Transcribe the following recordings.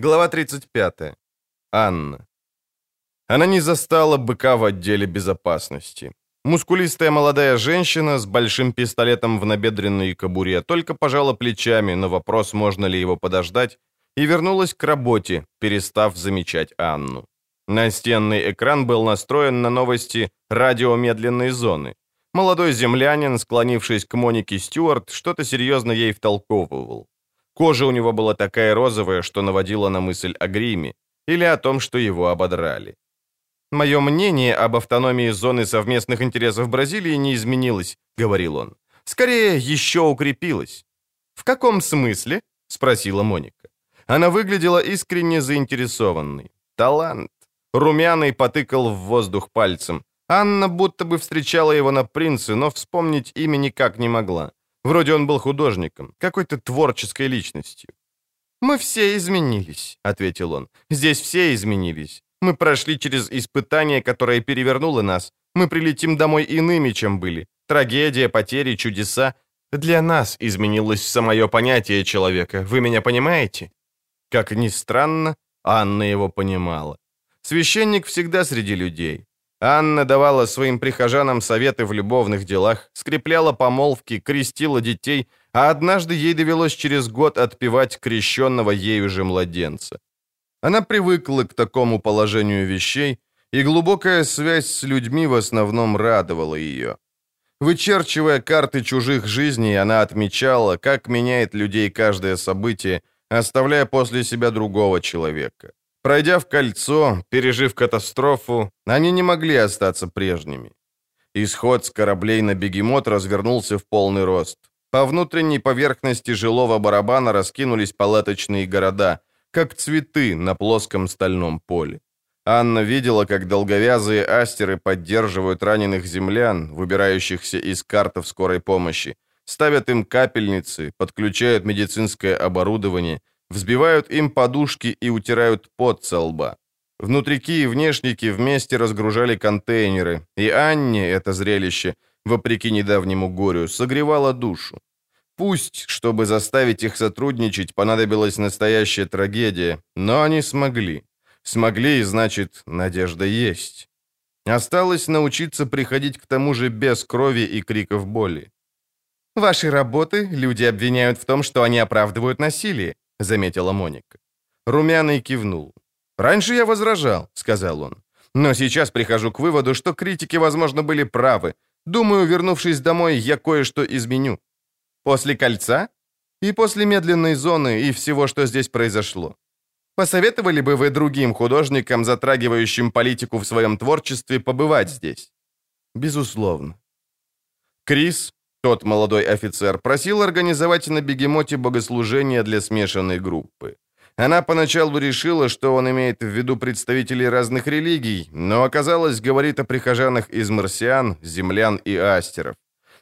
Глава 35. Анна. Она не застала быка в отделе безопасности. Мускулистая молодая женщина с большим пистолетом в набедренной кобуре только пожала плечами на вопрос, можно ли его подождать, и вернулась к работе, перестав замечать Анну. Настенный экран был настроен на новости радиомедленной зоны. Молодой землянин, склонившись к Монике Стюарт, что-то серьезно ей втолковывал. Кожа у него была такая розовая, что наводила на мысль о гриме или о том, что его ободрали. «Мое мнение об автономии зоны совместных интересов Бразилии не изменилось», — говорил он. «Скорее, еще укрепилось». «В каком смысле?» — спросила Моника. Она выглядела искренне заинтересованной. Талант. Румяный потыкал в воздух пальцем. Анна будто бы встречала его на принце, но вспомнить имя никак не могла. Вроде он был художником, какой-то творческой личностью. «Мы все изменились», — ответил он. «Здесь все изменились. Мы прошли через испытание, которое перевернуло нас. Мы прилетим домой иными, чем были. Трагедия, потери, чудеса. Для нас изменилось самое понятие человека. Вы меня понимаете?» Как ни странно, Анна его понимала. Священник всегда среди людей. Анна давала своим прихожанам советы в любовных делах, скрепляла помолвки, крестила детей, а однажды ей довелось через год отпевать крещенного ею же младенца. Она привыкла к такому положению вещей, и глубокая связь с людьми в основном радовала ее. Вычерчивая карты чужих жизней, она отмечала, как меняет людей каждое событие, оставляя после себя другого человека. Пройдя в кольцо, пережив катастрофу, они не могли остаться прежними. Исход с кораблей на бегемот развернулся в полный рост. По внутренней поверхности жилого барабана раскинулись палаточные города, как цветы на плоском стальном поле. Анна видела, как долговязые астеры поддерживают раненых землян, выбирающихся из картов скорой помощи, ставят им капельницы, подключают медицинское оборудование, взбивают им подушки и утирают пот со лба. Внутрики и внешники вместе разгружали контейнеры, и Анне это зрелище, вопреки недавнему горю, согревало душу. Пусть, чтобы заставить их сотрудничать, понадобилась настоящая трагедия, но они смогли. Смогли, значит, надежда есть. Осталось научиться приходить к тому же без крови и криков боли. Ваши работы люди обвиняют в том, что они оправдывают насилие. — заметила Моника. Румяный кивнул. «Раньше я возражал», — сказал он. «Но сейчас прихожу к выводу, что критики, возможно, были правы. Думаю, вернувшись домой, я кое-что изменю. После кольца? И после медленной зоны и всего, что здесь произошло. Посоветовали бы вы другим художникам, затрагивающим политику в своем творчестве, побывать здесь?» «Безусловно». Крис, тот молодой офицер просил организовать на бегемоте богослужение для смешанной группы. Она поначалу решила, что он имеет в виду представителей разных религий, но оказалось, говорит о прихожанах из марсиан, землян и астеров.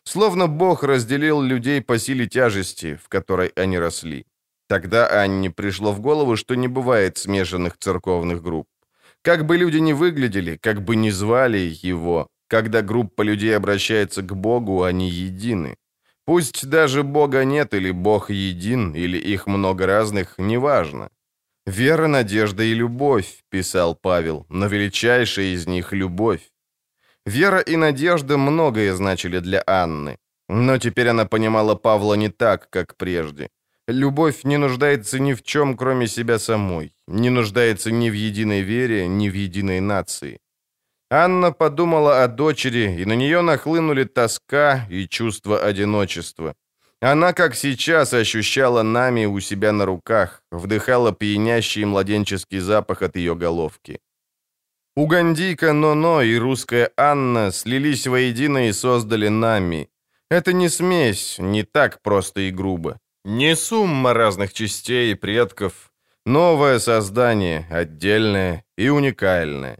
Словно Бог разделил людей по силе тяжести, в которой они росли. Тогда Анне пришло в голову, что не бывает смешанных церковных групп. Как бы люди ни выглядели, как бы ни звали его, когда группа людей обращается к Богу, они едины. Пусть даже Бога нет, или Бог един, или их много разных, неважно. «Вера, надежда и любовь», — писал Павел, но величайшая из них — любовь. Вера и надежда многое значили для Анны, но теперь она понимала Павла не так, как прежде. Любовь не нуждается ни в чем, кроме себя самой, не нуждается ни в единой вере, ни в единой нации. Анна подумала о дочери, и на нее нахлынули тоска и чувство одиночества. Она, как сейчас, ощущала нами у себя на руках, вдыхала пьянящий младенческий запах от ее головки. Угандийка Ноно и русская Анна слились воедино и создали нами. Это не смесь, не так просто и грубо. Не сумма разных частей и предков. Новое создание, отдельное и уникальное.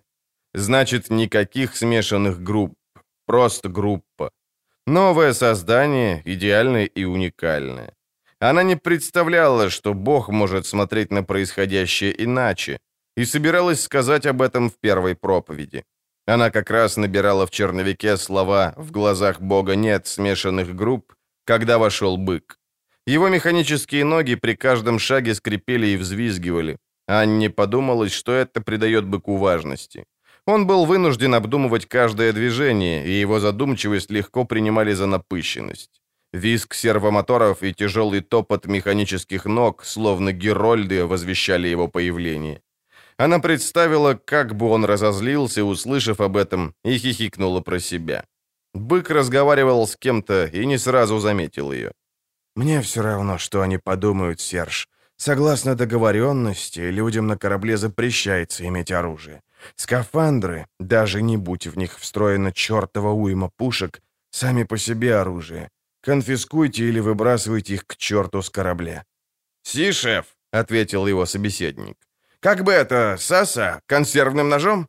Значит, никаких смешанных групп. Просто группа. Новое создание, идеальное и уникальное. Она не представляла, что Бог может смотреть на происходящее иначе, и собиралась сказать об этом в первой проповеди. Она как раз набирала в черновике слова «В глазах Бога нет смешанных групп», когда вошел бык. Его механические ноги при каждом шаге скрипели и взвизгивали. Анне подумалось, что это придает быку важности. Он был вынужден обдумывать каждое движение, и его задумчивость легко принимали за напыщенность. Виск сервомоторов и тяжелый топот механических ног, словно герольды, возвещали его появление. Она представила, как бы он разозлился, услышав об этом, и хихикнула про себя. Бык разговаривал с кем-то и не сразу заметил ее. «Мне все равно, что они подумают, Серж. Согласно договоренности, людям на корабле запрещается иметь оружие. Скафандры, даже не будь в них встроена чертова уйма пушек, сами по себе оружие. Конфискуйте или выбрасывайте их к черту с корабля». «Си, шеф», — ответил его собеседник. «Как бы это, Саса, консервным ножом?»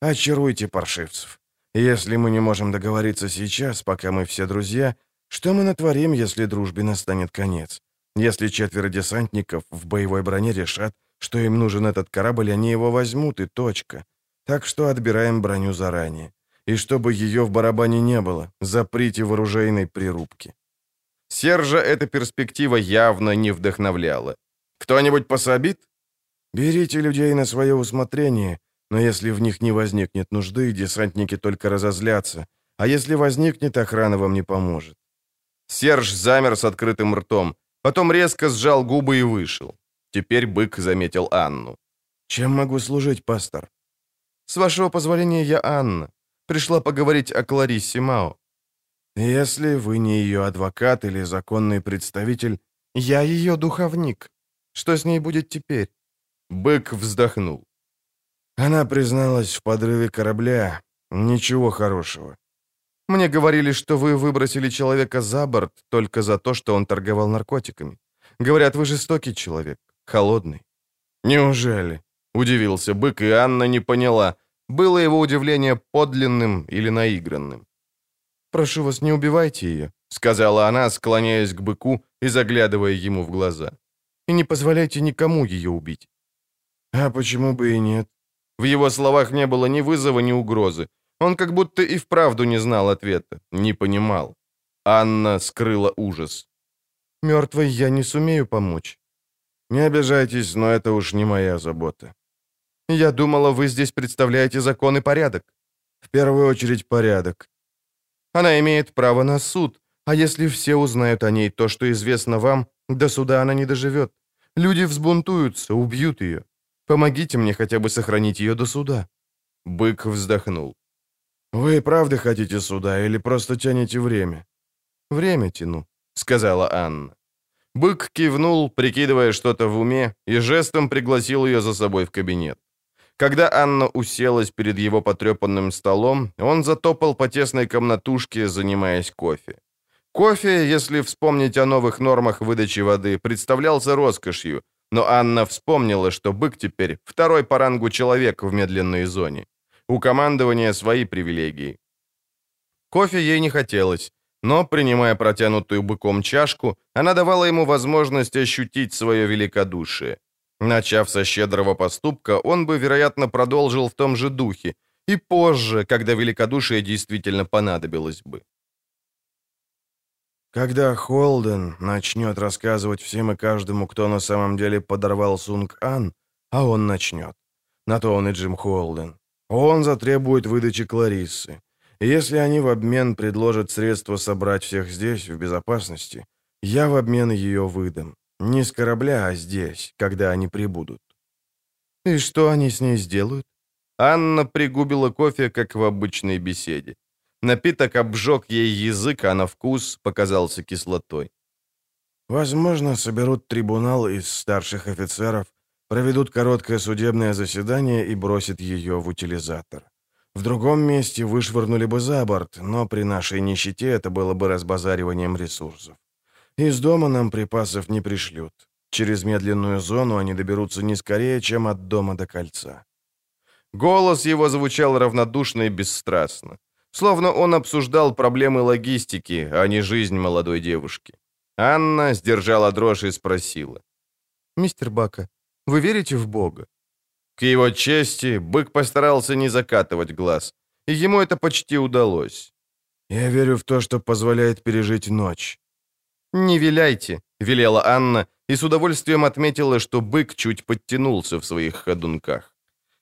«Очаруйте паршивцев. Если мы не можем договориться сейчас, пока мы все друзья, что мы натворим, если дружбе настанет конец? Если четверо десантников в боевой броне решат, что им нужен этот корабль, они его возьмут, и точка. Так что отбираем броню заранее. И чтобы ее в барабане не было, заприте в оружейной прирубке. Сержа эта перспектива явно не вдохновляла. «Кто-нибудь пособит?» «Берите людей на свое усмотрение, но если в них не возникнет нужды, десантники только разозлятся, а если возникнет, охрана вам не поможет». Серж замер с открытым ртом, потом резко сжал губы и вышел. Теперь бык заметил Анну. «Чем могу служить, пастор?» «С вашего позволения, я Анна. Пришла поговорить о Клариссе Мао». «Если вы не ее адвокат или законный представитель, я ее духовник. Что с ней будет теперь?» Бык вздохнул. Она призналась в подрыве корабля. Ничего хорошего. Мне говорили, что вы выбросили человека за борт только за то, что он торговал наркотиками. Говорят, вы жестокий человек, холодный. Неужели? Удивился бык, и Анна не поняла, было его удивление подлинным или наигранным. «Прошу вас, не убивайте ее», — сказала она, склоняясь к быку и заглядывая ему в глаза. «И не позволяйте никому ее убить». «А почему бы и нет?» В его словах не было ни вызова, ни угрозы. Он как будто и вправду не знал ответа, не понимал. Анна скрыла ужас. «Мертвой я не сумею помочь». «Не обижайтесь, но это уж не моя забота». «Я думала, вы здесь представляете закон и порядок». «В первую очередь порядок». «Она имеет право на суд, а если все узнают о ней то, что известно вам, до суда она не доживет. Люди взбунтуются, убьют ее. Помогите мне хотя бы сохранить ее до суда». Бык вздохнул. «Вы правда хотите суда или просто тянете время?» «Время тяну», — сказала Анна. Бык кивнул, прикидывая что-то в уме, и жестом пригласил ее за собой в кабинет. Когда Анна уселась перед его потрепанным столом, он затопал по тесной комнатушке, занимаясь кофе. Кофе, если вспомнить о новых нормах выдачи воды, представлялся роскошью, но Анна вспомнила, что бык теперь второй по рангу человек в медленной зоне. У командования свои привилегии. Кофе ей не хотелось, но, принимая протянутую быком чашку, она давала ему возможность ощутить свое великодушие. Начав со щедрого поступка, он бы, вероятно, продолжил в том же духе, и позже, когда великодушие действительно понадобилось бы. Когда Холден начнет рассказывать всем и каждому, кто на самом деле подорвал Сунг-Ан, а он начнет. На то он и Джим Холден. Он затребует выдачи Клариссы. Если они в обмен предложат средства собрать всех здесь, в безопасности, я в обмен ее выдам. Не с корабля, а здесь, когда они прибудут. И что они с ней сделают? Анна пригубила кофе, как в обычной беседе. Напиток обжег ей язык, а на вкус показался кислотой. Возможно, соберут трибунал из старших офицеров, проведут короткое судебное заседание и бросят ее в утилизатор. В другом месте вышвырнули бы за борт, но при нашей нищете это было бы разбазариванием ресурсов. Из дома нам припасов не пришлют. Через медленную зону они доберутся не скорее, чем от дома до кольца. Голос его звучал равнодушно и бесстрастно. Словно он обсуждал проблемы логистики, а не жизнь молодой девушки. Анна сдержала дрожь и спросила. «Мистер Бака, вы верите в Бога?» К его чести, бык постарался не закатывать глаз, и ему это почти удалось. «Я верю в то, что позволяет пережить ночь». «Не виляйте», — велела Анна, и с удовольствием отметила, что бык чуть подтянулся в своих ходунках.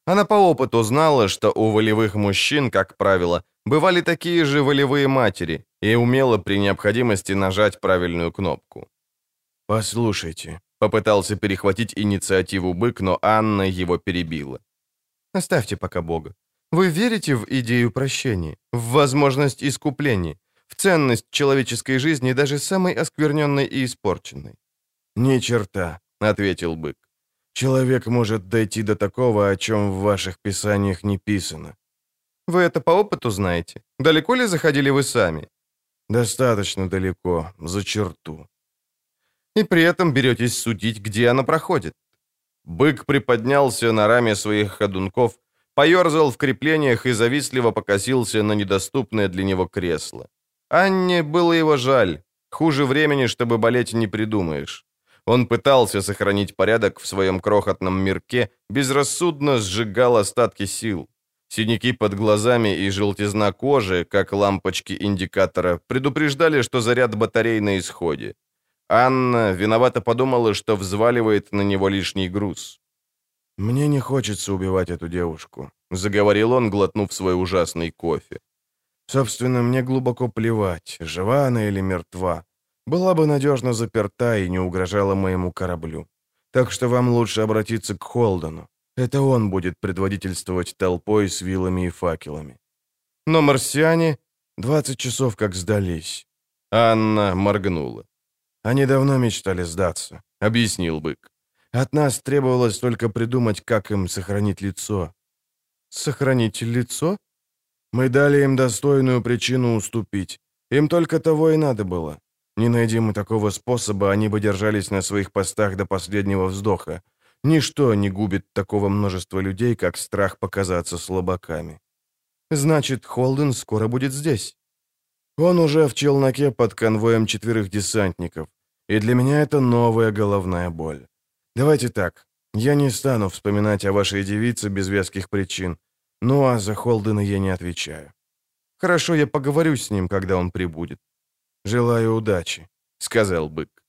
Она по опыту знала, что у волевых мужчин, как правило, бывали такие же волевые матери, и умела при необходимости нажать правильную кнопку. «Послушайте», — попытался перехватить инициативу бык, но Анна его перебила. «Оставьте пока Бога. Вы верите в идею прощения, в возможность искупления, в ценность человеческой жизни, даже самой оскверненной и испорченной?» «Ни черта», — ответил бык. «Человек может дойти до такого, о чем в ваших писаниях не писано». «Вы это по опыту знаете? Далеко ли заходили вы сами?» «Достаточно далеко, за черту». «И при этом беретесь судить, где она проходит?» Бык приподнялся на раме своих ходунков, поерзал в креплениях и завистливо покосился на недоступное для него кресло. Анне было его жаль. Хуже времени, чтобы болеть, не придумаешь. Он пытался сохранить порядок в своем крохотном мирке, безрассудно сжигал остатки сил. Синяки под глазами и желтизна кожи, как лампочки индикатора, предупреждали, что заряд батарей на исходе. Анна виновато подумала, что взваливает на него лишний груз. «Мне не хочется убивать эту девушку», — заговорил он, глотнув свой ужасный кофе. «Собственно, мне глубоко плевать, жива она или мертва. Была бы надежно заперта и не угрожала моему кораблю. Так что вам лучше обратиться к Холдену. Это он будет предводительствовать толпой с вилами и факелами. Но марсиане... Двадцать часов как сдались. Анна моргнула. Они давно мечтали сдаться, объяснил бык. От нас требовалось только придумать, как им сохранить лицо. Сохранить лицо? Мы дали им достойную причину уступить. Им только того и надо было. Не найди мы такого способа, они бы держались на своих постах до последнего вздоха. Ничто не губит такого множества людей, как страх показаться слабаками. Значит, Холден скоро будет здесь. Он уже в челноке под конвоем четверых десантников. И для меня это новая головная боль. Давайте так. Я не стану вспоминать о вашей девице без веских причин. Ну а за Холдена я не отвечаю. Хорошо, я поговорю с ним, когда он прибудет. «Желаю удачи», — сказал бык.